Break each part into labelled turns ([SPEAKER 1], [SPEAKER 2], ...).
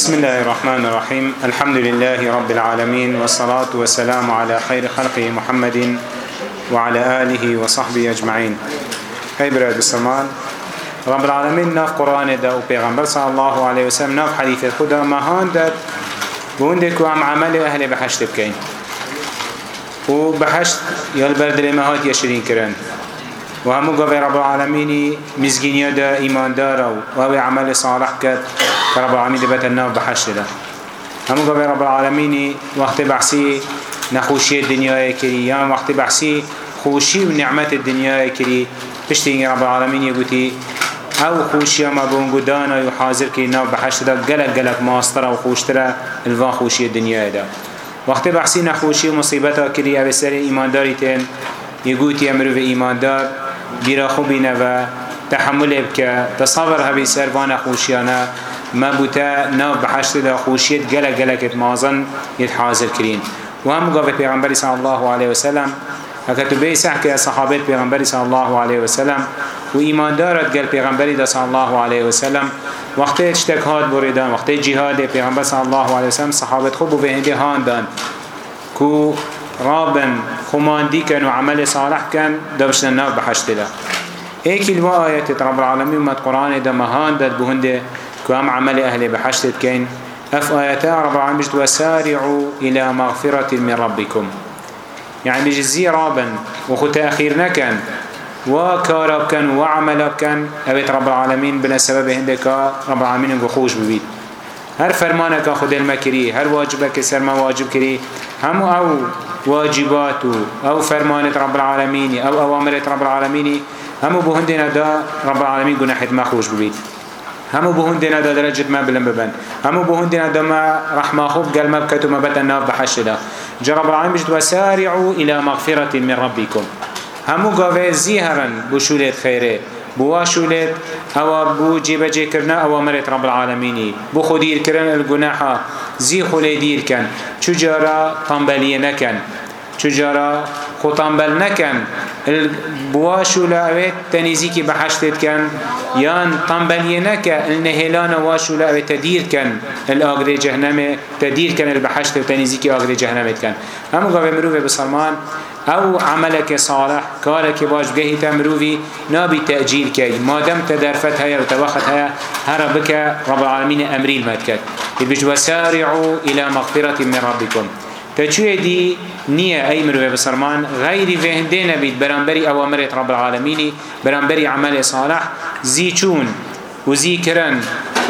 [SPEAKER 1] بسم الله الرحمن الرحيم الحمد لله رب العالمين والصلاة والسلام على خير خلقه محمد وعلى آله وصحبه أجمعين أي براد السمان رب العالمين ناف قرآن دا وبيغمبر صلى الله عليه وسلم ناف حديث خدا مهان داد بوندك وعم عمل أهل بحشت بكين وبحشت يلبرد لمهات يشرين كرن وهمو قوي رب العالمين مزقين يدا إيمان دارو وهو عمل صالح كد رب العالمين دبت الناف بحشت ده همون قبل رب العالمين وقت بحثي نخوشي الدنيا كري يا وقت بحثي خوشي ونعمة الدنيا كري بشتين رب العالمين يقولي او خوشی ما بون گدانا و حاضر کی ناو بحشت دا گلک گلک ماستر و خوشتر الوان خوشی دنیای دا وقتی بحثی نخوشی و مصیبت ها کری او سر ایمانداری تین یگوتی امرو و ایماندار بیرا خوبی نو تحمل بکه تصور هبی سر وان خوشیانه ما بوتا ناو بحشت دا خوشیت گلک گلکت مازن یت حاضر کرین و هم گفت پیغمبری صلی الله علیه وسلم اگر تو بیسح که صحابت پیغمبری صلی الله علیه وسلم و ایمان دارد گل پیغمبری دا صلی الله علیه وسلم وقتی اجتکاد بریدان وقتی جهاد پیغمبر صلی الله علیه وسلم صحابت خوب و بهنده هان دان کو رابن خماندی کن و عمل صالح کن دبشن ناو بحشت دا ایکی الوا آیت رب العالمین مد قرآن دا مهان داد بهنده كام عمل أهل بحشت كين أف آياتا ربع مجد وسارعوا إلى مغفرة من ربكم يعني بجزي رابا وخو تأخير نكن وكارب كان وعمل كان أبيت رب العالمين بلا سبب هندك رب العالمين وخوش ببيت هر فرمانك خود المكري هر واجبك سر ما واجب كري هم أو واجبات أو فرمانة رب العالمين أو أوامرة رب العالمين هم بهندنا دا رب العالمين قناحت ما خوش ببيت همو بهون دینا دا درجت ما بلن ببن همو بهون دینا دا ما رحمة خوب قل ما بكتو ما بتا ناف بحش دا جرب العالم بجد وسارعوا إلى مغفرة من ربكم همو قوه زيهرا بشولت خيره بواشولت او بو جيبه جيكرنا اوامرت رب العالمين بو خدير كرن الجناحه زي خليدير كان چجارا طنبليه نكن چجارا خطنبل نكن بواش ولاوت تنيزي كي بحشتت كان يان طنبلية نكا النهلان واش ولاوت تدير كان الأغري جهنم تدير كان البحشت تنيزي كي أغري جهنم كان هم غاب مروفي بسلمان او عملك صالح كارك باش بجهي تمروفي نابي تأجيل كي ما دم تدرفت هيا وتوخت هيا هربك رب العالمين أمري المتكت بجوسارعوا إلى مغفرة من ربكم پێچوێدی نییە ئەی مروێ بسەرمان غیری وێهندێ نەبیت بەرامبەری ئەوامرێت ڕب العالمینی بەرامبەری عملی ساڵح زی چوون و زی کرن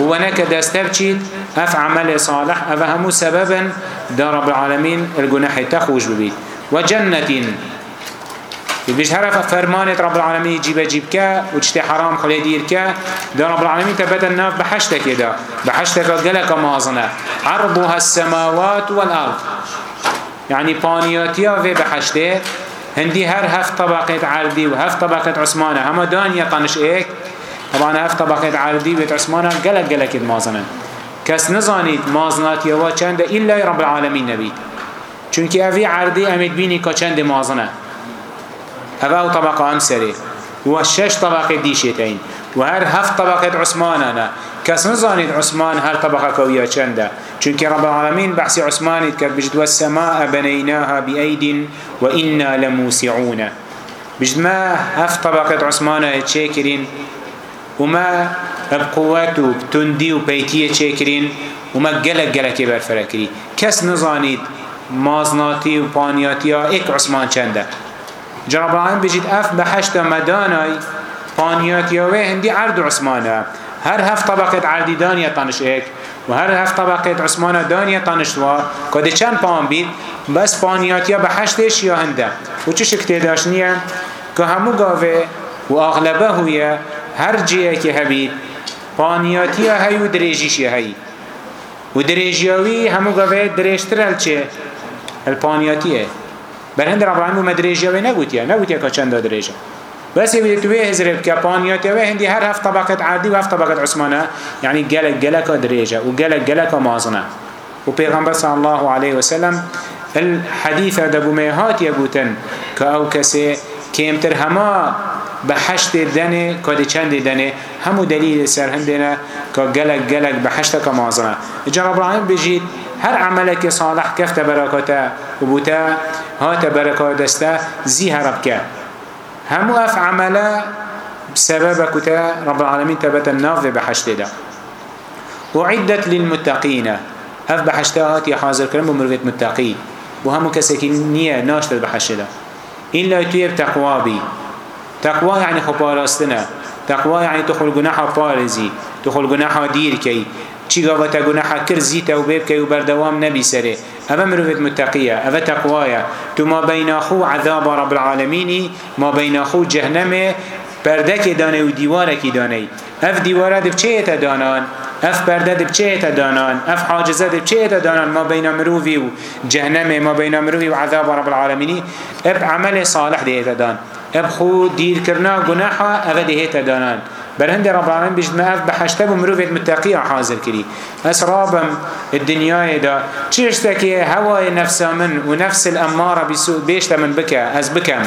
[SPEAKER 1] و نەکە دەستە بچیت ئەف عملی ساڵح ئەوە هەموو سەبەبن دا ڕب العالمین الگونەحی تەخۆش ببیت و جەنەتین بيش هرف فرمانت رب العالمين جيب جيبك وجتي حرام خلي ديرك ده رب العالمين تبدا الناف بحشتك ده بحشتك قلك مازنة عرضها السماوات والأرض يعني بانياتيا في بحشده هندي هر هفت طبقة عردي وهفت طبقة عثمانة هما دانيا طنش ايك طبعا هفت طبقة عردي بيت عثمانة قلق قلق المازنن كس نزانيت مازنات يوا چند إلا رب العالمين نبيت چونك أفي عردي أمد بيني كا چند مازنة هفا طبقة أمسري وشش طبقة ديشتين وهر هفت طبقة عثمانة كس نزانيت عثمان هر طبقة كويا چنده چونك رب العالمين بحث عثمان كان بجد والسماء بنيناها بأيد وإنا لموسعون بجد ما هف طبقة عثمان تشاكرين وما بقوات وبتندي وبيتية تشاكرين وما قلق قلق كبر فركري كس نظانيت مازناتي وبانياتيا اك عثمان چنده جرب العالمين بجد اف بحشت مداناي بانياتيا وهندي عرض عثمانها هر هف طبقة عرددان يطنش اك و هر هفت طبقه عثمان دانیه تانشتوا کده چند پان بید بس پانیاتیا به هشتش یا هنده و چه شکته داشتنیه که همو گاوه و اغلبه هویه هر جیه که هبید پانیاتیا هی و دریجیشی هی و دریجیاوی همو گاوه دریجتر الچه الپانیاتیه بر هند رب العالمین مدریجیاوی نگوتیه نگوتیه که چند دریجه بس يبدي توي هزرب كابانيا توي هندي هر هفت طبقة عادي وهفت طبقة عثمانة يعني جلك جلك دريجة وجلك جلك مازنة وبيغمبر صلى الله عليه وسلم الحديث دبو ميهات يبوتن كأو كسي كيمتر هما بحشت دنه كاد چند دنه همو دلیل سر هم دنه که گلک گلک بحشت که مازنه جناب العالمین بجید هر عملك صالح كفت بركته وبوتا هات بركة دسته زي هرب كه همو اف عملا بسبب كتا رب العالمين تبت الناف بحشت دا وعدت للمتقين اف بحشتات يا حاضر كرم بمرغت متقي وهم كسكي نية ناشت بحشت دا إلا تيب تقوى بي تقوى يعني خبار استنا تقوى يعني تخل جناح فارزي تخل جناح دير كي چیگا و تا گناح کرد زیت و بیب که و بردوام نبی سره اوه مروفت متقیه اوه تقوایه تو ما بیناخو عذاب رب العالمینی ما بیناخو جهنمه پردک دانه و دیوارکی دانه اف دیواره دب چه تا دانان اف پرده دب چه تا دانان اف حاجزه دب چه تا دانان ما بین مروفی و جهنمه ما بین مروفی و عذاب رب العالمینی اب عمل صالح دیه تا دان اب خود دیر کرنا گناحا اوه دیه تا دانان برهند رب العالمين بجدنا اف بحشته بمروفت متقية حاضر كري اسرابم الدنيا دا چشتك هواي نفس من ونفس الامارة بيشت من بكا از بكم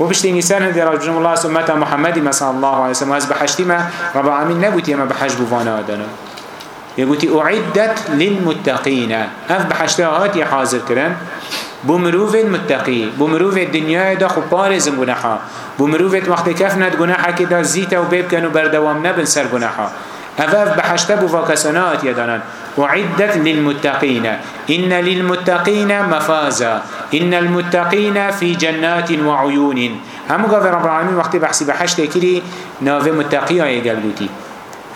[SPEAKER 1] وبشت انسان هدي رب جمع الله سمت محمد صلى الله عليه وسلم از بحشتي ما رب العالمين نبوت يما بحش بوانا دانا يقول اعدت للمتقين اف بحشته هاتي حاضر كرن بو مروفت متقی بو مروفت دنیای دا خوب پارزم گناحا بو مروفت وقت کف ند گناحا که دا زیتا و بیب کن و بردوام نبن سر گناحا أفاف بحشت بفاكسنات يدنان وعدت للمتقين إن للمتقين مفازا إن المتقين في جنات وعيون هم قال رب العالمين وقت بحسي بحشت كري ناوه متقيا يقال دوتي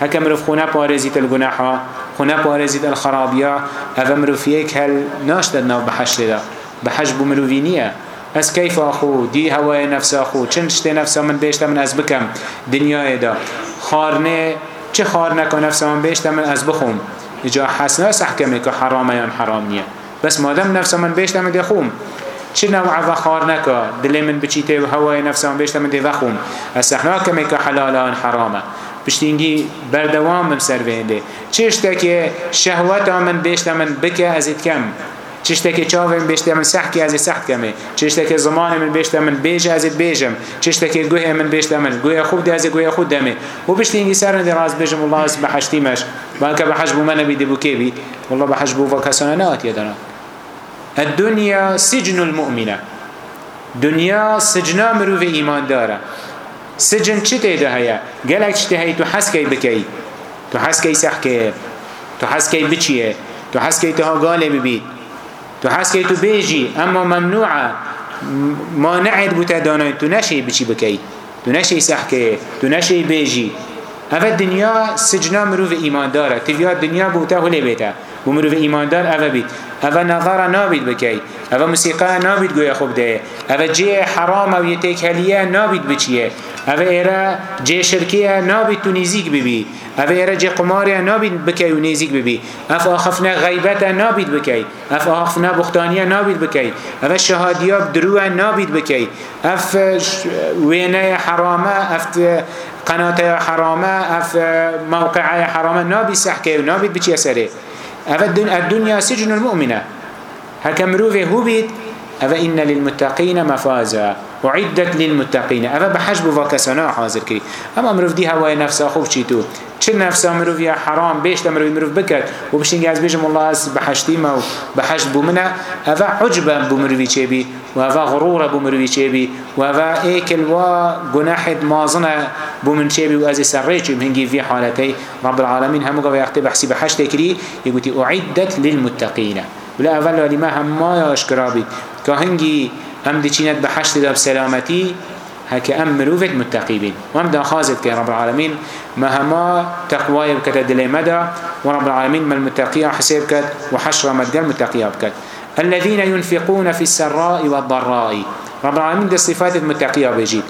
[SPEAKER 1] هكا مروف خونا بارزيت القناحا خونا بارزيت الخرابيا أفا مروف يكهل ناشتد ناو بحشت ده به حجب و مروی نیه از کیف آخو دی هوای نفس آخو چند شته نفس من بیشتر من از بکم دنیای دا خارنه چه خار نکن نفس من بیشتر من از بخوم اجا حسنه سحکمه که حرامه یا حرام نیه بس مادم نفس من بیشتر من دخوم چه نوع و خار نکا دل من بچیته و هوای نفس من بیشتر من دخوم از سحنه کمه که حلالان حرامه پشتینگی بردوام من سر بینده چه شته که شهوت من بیشتر من بکه از اتکم چشتێکی چاوێن بێشتە من سەحکی ئازی سەحت کەمێ چشتێکی زمانی من بێشتە من بێژ ئازیت بێژم چشتێکی گوێ من بێشتە من گوێ خوب دازی گوێ خود دەمێ و بشتینگی سەرن دێ ڕاست بێژم وڵا هەست بە حەشتیمەش بانکە بە حەش بوو منە بیدی بوو کێبی وڵا بە حەش بوو بە کەسانە ناوەتیە دەنا الدنيا سجن المؤمنه دنیا سجنا مروف ایمان داره سجن چی تیده هیا؟ گلک چی تیده تو حس کی بکی تو حس کی سخ کی تو حس کی بچیه تو حس کی تها گاله ببید تو حسكي تو بيجي أما ممنوعة مانعت بوتا داناي تو نشي بچي بكي تو نشي سحكي تو نشي بيجي هذا الدنيا سجنا مروف إيمان دارك تفيا الدنيا بوتا هلي بيتا و مروف ایماندار اوه بید اوه نظر نابید بکی اوه موسیقه نابید گویا خوب ده اوه جه حرام و یتیک هلیه نابید بچیه اوه ایره جه شرکیه نابید تو نیزیک ببی اوه ایره جه قماریه نابید بکی و نیزیک ببی اف آخفنه غیبته نابید بکی اف آخفنه بختانیه نابید بکی اف شهادیاب دروه نابید بکی اف وینه حرامه اف قناته حرامه اف موقعه حرامه نابید سحکه و نابید بچی سره الدنيا سجن المؤمنة هكا مروفي هو بيت أفإن للمتقين مفازا وعدت للمتقين اما بحج بوكسنا حاضر كري اما مروف دي هواي نفسه خوب چيتو چه نفسه مروف يا حرام بيش لمروف مروف بكت وبشين جاز بيجم الله از بحشتي ما بحش بمنا افا عجبا بمروفي چيبي وافا غرورا بمروفي چيبي وافا ايكل وا گناح مازنا بمن چيبي وازي سريچ بهنگي في حالتي رب العالمين هم قوا يختي بحسي بحشت كري يقولي اعدت للمتقين ولا اول ما هم ما يشكرابي كهنگي ام دي چينت بحشت دا بسلامتي هكا ام مروفت متقيبين وام دا خازت كي رب العالمين مهما تقوايا بكتا دلي مدى ورب العالمين ما المتقيا حسيب كت وحشر مدى المتقيا بكت الذين ينفقون في السراء والضراء رب العالمين دي صفات المتقيا بيجيب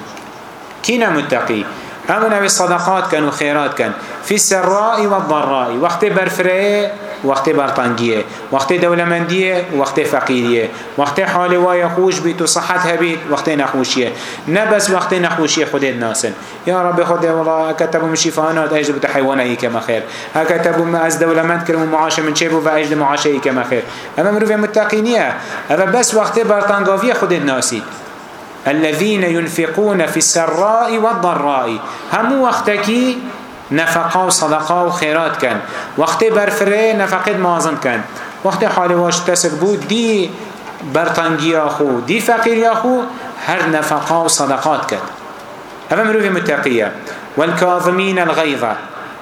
[SPEAKER 1] كينا متقي امنا بالصدقات كانوا خيرات كان في السراء والضراء وقت برفريه وقتی برطانگیه وقتی دولمندیه وقتی فقیریه وقتی حال وای خوش بیت و صحت هبید وقتی نخوشیه نه بس وقتی نخوشیه خودت ناسن یا رب خود والله كتبوا شفانا اجد بتحيوانه كما خير هكتبوا ما از دولمند كرموا معاش من شيبو واجد معاشه كما خير اما مروف متقينيه اما بس وقتی برطانگاوی خودت ناسید الذين ينفقون في السراء والضراء هم وقتكي نفقه و صدقه و خیرات کن وقتی برفره نفقت مازن کن وقتی حال واش تسک بود دی برتنگی خو دی فقیر خو هر نفقه و صدقات کن اما مروف متقیه والكاظمین الغیظه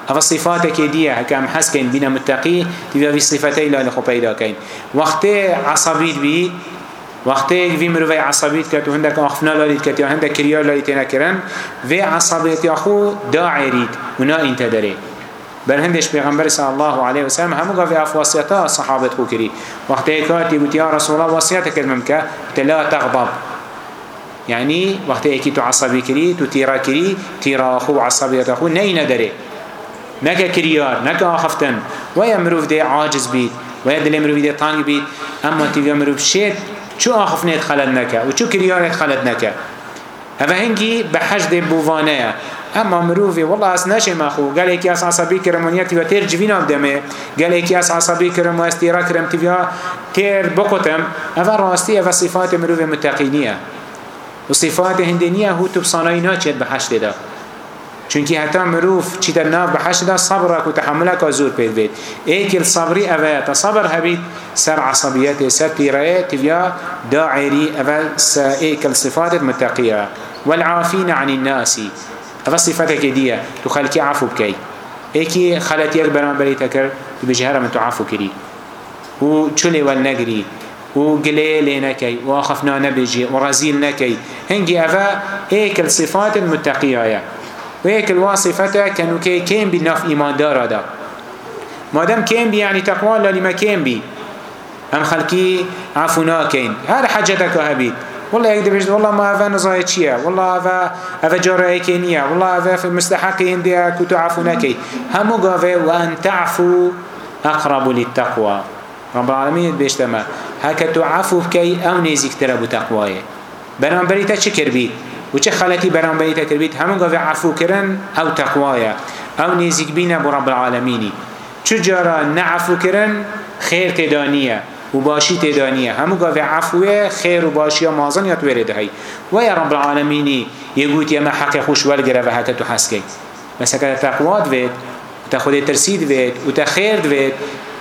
[SPEAKER 1] هذا صفاتك دي كم حسكن بين متقي تبي صفتي لا لخو پیدا كين وقت عصبيت بي وقتی وی مروی عصبیت کرد و هندک آخفنا لارید کرد یا هندک کریا لارید نکرن وی عصبیت یا خو داعرید و نا انت داره بل هندش پیغمبر صلی الله علیه و سلم همو گفت اف وصیتا صحابت خو کری وقتی کاتی بود یا رسول الله وصیت کرد ممکه تلا تغضب یعنی وقتی یکی تو عصبی کری تو تیرا کری تیرا خو عصبیت خو نه نداره نکه کریار نکه آخفتن و یا مروف ده عاجز بید و یا دل مروف ده تانگ بید اما تیوی مروف شید چو آخف نیت خلط نکه و چو کریانت خلط نکه هفه هنگی به حجد بوانه اما مروفی والله اس نشه مخو گل یکی اس عصبی کرم و نیتی و تیر جوینام دمه گل یکی اس عصبی کرم و استیرا کرم تیویا تیر بقتم اوه راستی اوه صفات مروف متقینیه و صفات هندینیه هو تبصانایی ناچید به حجد ده چونکی هەتا مرۆڤ چیتە ناو بەحەشدا سەبرەك و تەحملەکە زۆر پێت بێت ئێکل سەبری ئەوەیە تە سەبر هەبیت سەر عەسەبیەتێ سەر پیڕەیەتی یا داعێری ئەوە ئێکل صفاتت متەقیە والعافین عن الناس ئەوە صفتێکی دییە تو خەلکی عفو بکەیت ئێکی خەلەتیەک بەرامبەری تەکرد تو بژێ هەرەمە تو عفو کری و چولێ وەل نەگری وقلي لينكي وخفنا نبيجي ورزيل نكي هنجي أفا إيك الصفات المتقية وهيك الواصفة كانوا كي كيم بالنف إيمان دارا دا ما دام كيم بي يعني تقوى الله لما كيم بي هم خلقي عفونا كين هر حجتك هبيت والله يقدر بيجد والله ما هذا نزاي تشيا والله هذا هذا جراي كينيا والله هذا في مستحق عندي كنتو عفونا كي هم قافي وأن تعفو أقرب للتقوى رب العالمين بيشتما هكا تعفو بكي أو نيزك ترى بتقواي بنام بريتا شكر بيت وچه خلطی برانبری تکربید همون گاوه عفو کرن او تقوایه او نزیک بینه بو رب العالمینی چو جارا نعفو کرن خیر تدانیه و باشی تدانیه همون گاوه عفوه خیر و باشی و مازن یا تویره دهی و یا رب العالمینی یگوت یما حق خوش ولگره و حتی تو حسکی مثلا که تقوات وید تا خود ترسید وید و تا خیر وید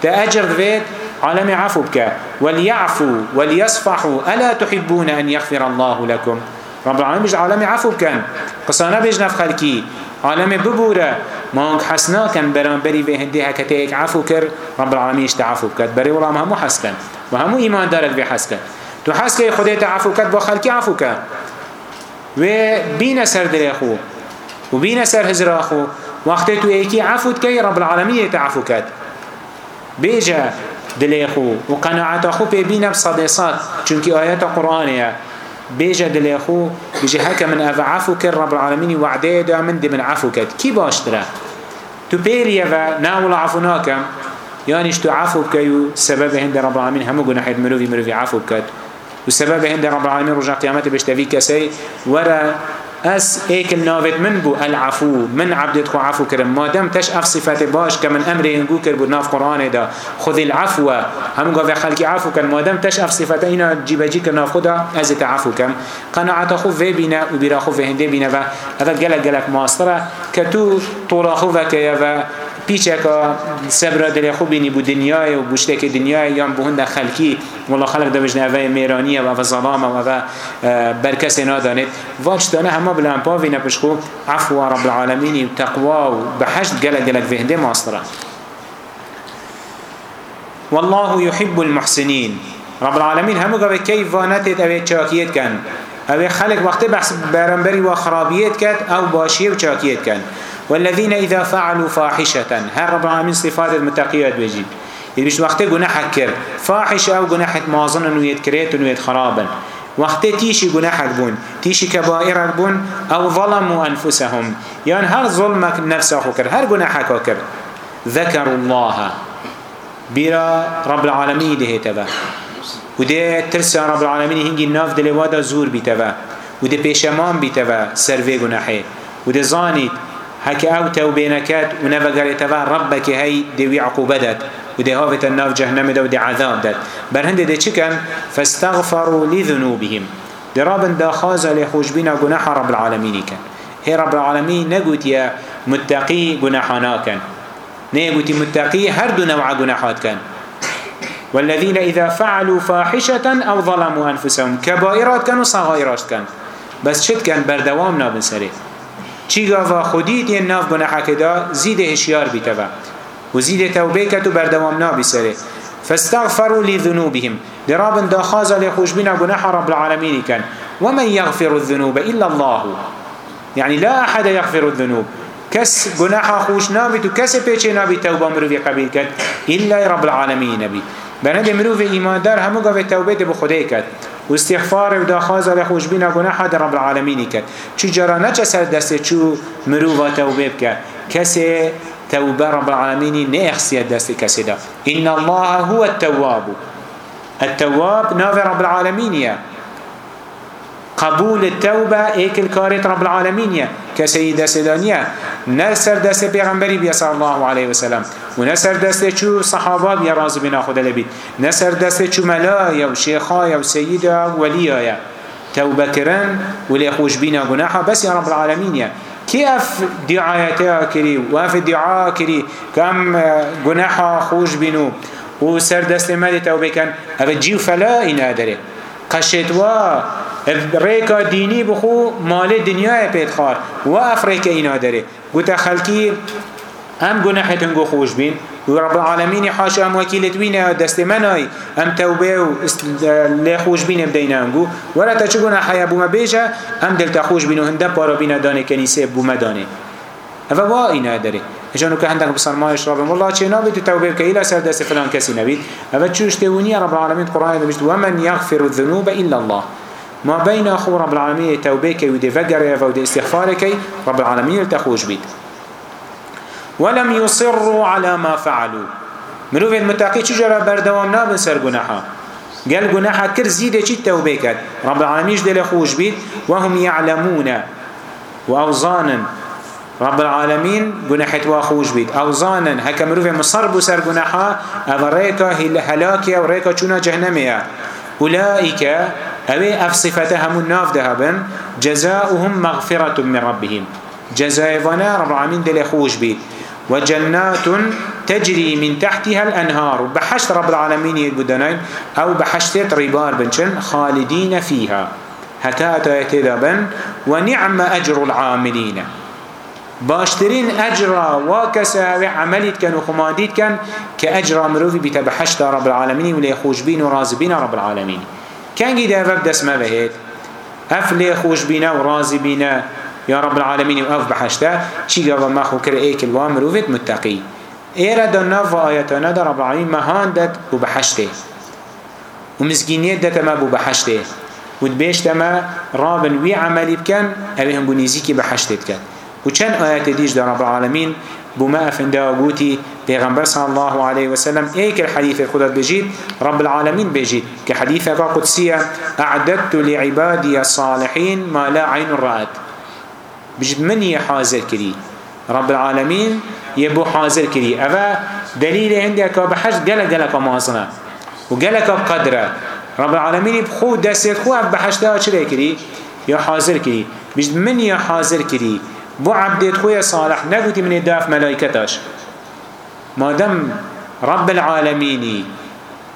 [SPEAKER 1] تا اجر وید عالم عفو بك وليعفوا وليصفحوا ألا تحبون أن يغفر الله لكم؟ رب العالمين بيج عالمي عفو كان قصانا بيج نف خلقي عالمي ببورة مانك حسنا كان برام بري بهندي هكتيك عفو كر رب العالمين اشتا عفو كات بري والله همو حسكن وهمو إيمان دارك بحسكن تو حسكي خديت عفو كات بخلقي عفو كان وبين سر دريخو وبين سر هزراخو وقت تو ايكي عفو كي رب العالمين تعفو كات بيجا دليخو وقناعت أخو بيبين بصديصات چونك آيات قرآنية بيجا دليخو بيجي هكا من أفا عفوك رب العالمين وعدي دا من دي من عفوكت كي باشترا تو بيريا فا ناول عفوناكم يعني اشتو عفوك يو سبب هند رب العالمين همو قناحيد مروفي مروفي عفوكت وسبب هند رب العالمين رجع قيامته بيشتفي كسي ورا أس إيك النافت من بو العفو من عبدت خو عفو كرم ما دام تش أخ صفات باش كمن أمري هنگو كر بو ناف قرآن دا خذ العفو هم قاف خلقي عفو كان ما دام تش أخ صفات إنا جيباجي كرناف خدا أزت عفو كم قناعة خو في بنا وبرا خو في هنده بنا و هذا قلق قلق ماسترة كتو طولا خو وكيا پیچکا سبرا دل خوب بینی بو دنیای و بوشته که دنیای یا بو هند خلکی والله خلق دوش نوه میرانی و و ظلام و و برکس نادانید واش دانه همه بلان پاوی نپشخو عفو رب العالمین و تقوا و بحشت گلک گلک وهده ماستره والله يحب المحسنين رب العالمين همو قبل كيف وانتت اوه چاكيت كان اوه خلق وقت بحث برنبري وخرابيت كان او باشيه وچاكيت كان والذين إذا فعلوا فاحشة هر رب العالمين صفات المتقية بيجيب إذا مش وقت جناح كر فاحشة أو جناح مازن ويت كريت ويت خرابا وقت تيشي جناح بون تيشي كبائر بون أو ظلموا أنفسهم يعني هر ظلمك نفسه كر هر جناحك كر ذكروا الله بيرا رب العالمين ده تبا وده ترسى رب العالمين هنجي ناف دلوادا زور بتبا وده بيشمان بتبا سر في جناحه وده زانيت هەکە ئەو تەوبێ نەکات و نەبەگەڕێتەوە ڕەبەکی هەی دێوی عقوبە دەت و دەهاوێتە ناو جەهنەمەدا و دەعەذاب دەت بەرهەندێ دەچکەن فاستغفروا لذنوبهم درابن داخوازە لێ خۆشببینە گونەح ڕب العالمینی کەن هێ ڕب العالمین نەگوتیە متقی گونەحا ناکەن نەیەگوتی متقی هەردوو نەوعە گونەحات کەن والذين إذا فعلوا فاحشة أو ظلموا أنفسهم كبائرات كانوا صغائرات كان بس شد كان بردوام نابن سريه چیگاوا خودی تین ناف گناحک دا زید هشیار بیتوا و زید توبه کتو بردوام نابی سره فاستغفروا لذنوبهم درابن دا خازا لخوش بنا گناح رب العالمين كان ومن يغفر الذنوب إلا الله يعني لا أحد يغفر الذنوب كس جناح خوش نابت وكس بيتش نابت توبة مروفي قبيل كت إلا رب العالمين نبي بنا دي مروفي إيمان دار همو قوة توبة بخده كت واستغفار و داخواز لە خوشبینا گناح در رب العالمین کرد چو جرا نچه سر دسته چو مروفا توبه بکرد کسی توبه رب العالمین نه اخصیت دست کسی دا ان الله هو التواب التواب ناو رب العالمینیه قبول التوبة ايك الكاريت رب العالمين يا كسيدة سيدانية نسر دست پیغمبری بیا صلی الله علیه و سلم و نسر دست چو صحابه بیا راز بنا خدا لبید نسر دست چو ملایا و شیخایا و سیدا ولیایا توبه کرن ولی خوش بینا گناحا بس یا رب العالمین یا كيف دعايتها كري وف دعاء كري كم جناحا خوش بينو وسر دست مالي توبه كان أبجيو فلا إن أدري قشتوا ریکا دینی بخو مال دنیای پیت خار و افریقه اینا داره گوتا خلکی هم گناحت هنگو خوش بین و رب العالمین حاش ام وکیلت بینه دست منای ام توبه و لی خوش بینه بدینه هنگو ورا تا چه گناحی بوما بیشه ام دلتا خوش بینه هنده پارا بینه دانه کنیسه بوما دانه اوه با اینا داره جانو که هندک بسرمایش ربم والله چه نابید توبه که ایلا سر دست فلان کسی نبید اوه چوش تونیه رب العالمین قرآن دمشت ومن یغفر الذنوب الا الله ما بين اخو رب العالمين توبيك ودي فقر ودي استغفارك رب العالمين التخوش بيت ولم يصروا على ما فعلوا مروف المتاقي چجرا بردوام نابن سر گناحا قال گناحا كر زيده چي توبيكت رب العالمين جدي لخوش بيت وهم يعلمون وأوزانا رب العالمين جناحت واخوش بيت أوزانا هكا مروف مصر بسر جناحا أبريكا هلاكيا وريكا چونا جهنميا أولئك اوه اف صفته همون ناف ده هبن جزاؤهم مغفرة من ربهم جزايوانا رب العالمين دل خوش بي وجنات تجري من تحتها الأنهار بحشت رب العالمين يقدنين أو بحشتت ربار بنشن خالدين فيها هتا أتايت دابن ونعم أجر العاملين باشترين أجرا وكسا عملت كان وخماديت كان كأجرا مروفي بتبحشت رب العالمين وليخوش بين ورازبين رب العالمين كانجي دافب دس ما بهيت أفلي خوش بينا ورازي بينا يا رب العالمين وأف بحشتا شي قبل ما خو كر إيك الوامر وفيت متقي إيرا دنا فآياتنا دا رب العالمين مهان دت ببحشته ومسكينية دت ما ببحشته ودبيش تما رابن وي عملي بكن أبيهم بنيزيكي بحشته بكن وكان آيات ديش دا رب العالمين بما أفندا وقوتي پیغمبر صلی الله علیه و سلم ایک حدیث خودت بجید رب العالمین بجید که حدیث کا قدسیه اعددت لعبادی الصالحین ما لا عین رأت بجید منی حاضر کری رب العالمین يبو حاضر كري أبا دليل عندي أكو بحج جل جل كمازنا وجل كقدرة رب العالمين بخو دسر خو بحج ده أشري كري يا حاضر كري بجد من يا حاضر كري بو عبد خويا صالح نقول من داف ملائكتاش مادام رب العالمینی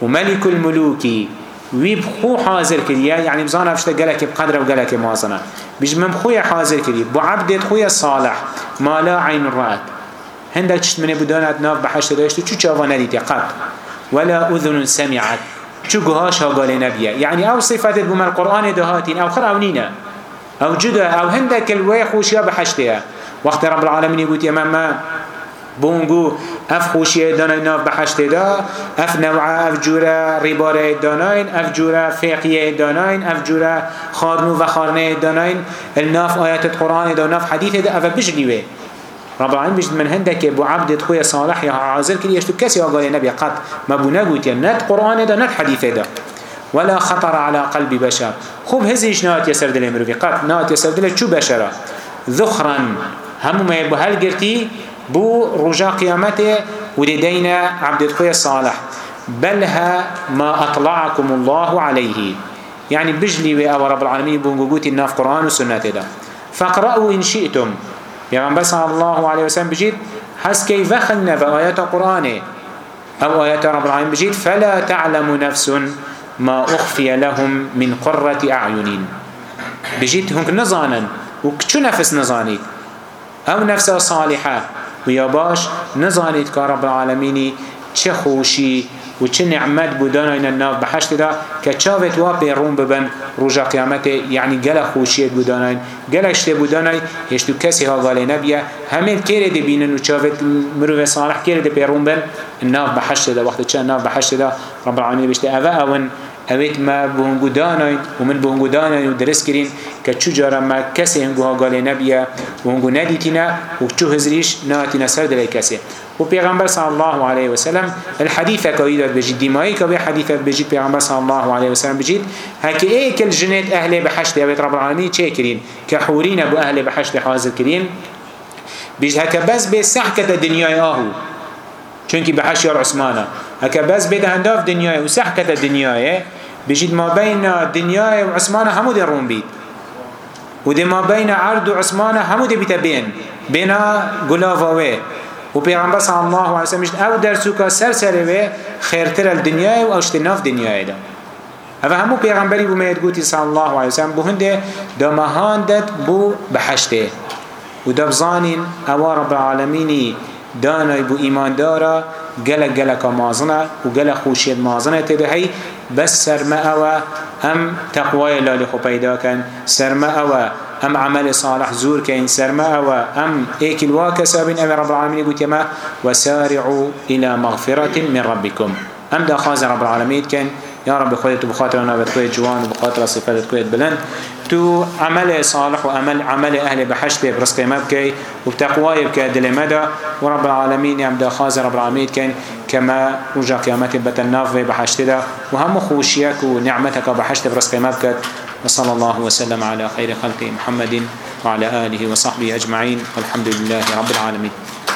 [SPEAKER 1] و ملك الملوکی وی بخو حاضر کریه یعنی بزانه بشته گلک بقدر و گلک مازنه بیش من خوی حاضر کری بو عبدت خوی صالح مالا عین رأت هندك چشت من بدانت ناف بحشت داشتو چو چاوانه دیتی قط ولا اذن سمعت چو گهاش ها قال نبیه یعنی او صفتت بو من قرآن دهاتین او خر او نینه او جدا او هندك الوی خوشیا بحشته وقت رب العالمین يقول امام ما بونگو اف خوشیه دانای ناف بحشت دا اف نوعه اف جوره ریباره داناین اف جوره فقیه داناین اف جوره خارنو و خارنه داناین الناف آیت قرآن دا ناف حدیث دا اف بجنیوه رب العالمین بجد من هندك ابو عبد خويا صالح يا عازر كل يشتو كسي وقال النبي قط ما بو نقول نت قرآن دا نت حديث دا ولا خطر على قلب بشر خوب هزيش نات يسرد الامر في قط نات يسرد شو بشرة ذخرا هم ما يبو هل قرتي بو رجا قيامته وديدينا عبد خويا صالح بلها ما أطلعكم الله عليه يعني بجلي وأو رب العالمين بونجوتي الناف قرآن وسنة ده فاقرأوا إن شئتم يعني بس الله عليه وسلم بجيت حس كيف خلنا بآيات القرآن أو آيات رب العالمين بجيت فلا تعلم نفس ما أخفي لهم من قرة أعين بجيت هنك نزانا وكتشو نفس نزاني أو نفس صالحة و یا باش نزانید که رب العالمینی چه خوشی و چه نعمت بودن این ناف بحشت دا که چاوت و پیرون ببن روژا قیامت یعنی گل خوشیت بودن این گل اشته بودن این هشتو کسی ها غاله نبیه همه کره دی بینن و چاوت مروف صالح کره دی پیرون بن ناف بحشت دا وقت چه ناف بحشت دا رب العالمین بشته اوه اون اوید ما بونگو داناید و من بونگو داناید و درست کرین که چو جارا ما کسی هنگو ها گاله نبیا و هنگو ندیتینا و چو هزریش ناتینا سر دلی کسی و پیغمبر صلی الله علیه وسلم الحدیث که داد بجید دیمایی که به حدیث بجید پیغمبر صلی الله علیه وسلم بجید هکی ای کل جنت اهل بحشت اوید رب العالمین چه کرین که حورین ابو اهل بحشت حاضر کرین بجید هکه بس به سحکت دنیای آهو چونکی بحشت یار عثمانه هکه بس به دهنداف دنیای و سحکت دنیایه بيجيد ما بين دنيا وعثمان همو دي رون بيت ودي ما بين عرض وعثمان همو دي بتبين بينا قلاوة وبيغمبر صلى الله عليه وسلم او درسوكا سر سره خيرتر الدنيا و اوشتناف دنيا ده هذا همو پیغمبری بو مید گوتی صلی الله علیه وسلم بو هنده دا مهاندت بو بحشته و دا بزانین او رب العالمینی دانای بو ایمان دارا گەلک گەلەکە مازنە و گەلە خوشێت مازنە تێدەهەی بەس سەرمە ئەوە ئەم تەقوایە لالی خۆ پەیداکەن سەرمە ئەوە ئەم عمل صالح زور كين سرماء أم إيكل واكسابين أمي رب العالمين قتما وسارعوا إلى مغفرة من ربكم أم دا خاز رب العالمين كان يا رب خويت بخاطر أنا بتكويت جوان وبخاطر صفات كويت بلند تو عمل صالح وعمل عمل أهل بحشت ببرس قيمتك وبتقواي بك دلمدا ورب العالمين يمدى خاز رب العالمين كان كما رجع قيامت بتناف بحشت دا وهم خوشيك ونعمتك بحشت برس قيمتك وصلى الله وسلم على خير خلق محمد وعلى آله وصحبه أجمعين والحمد لله رب العالمين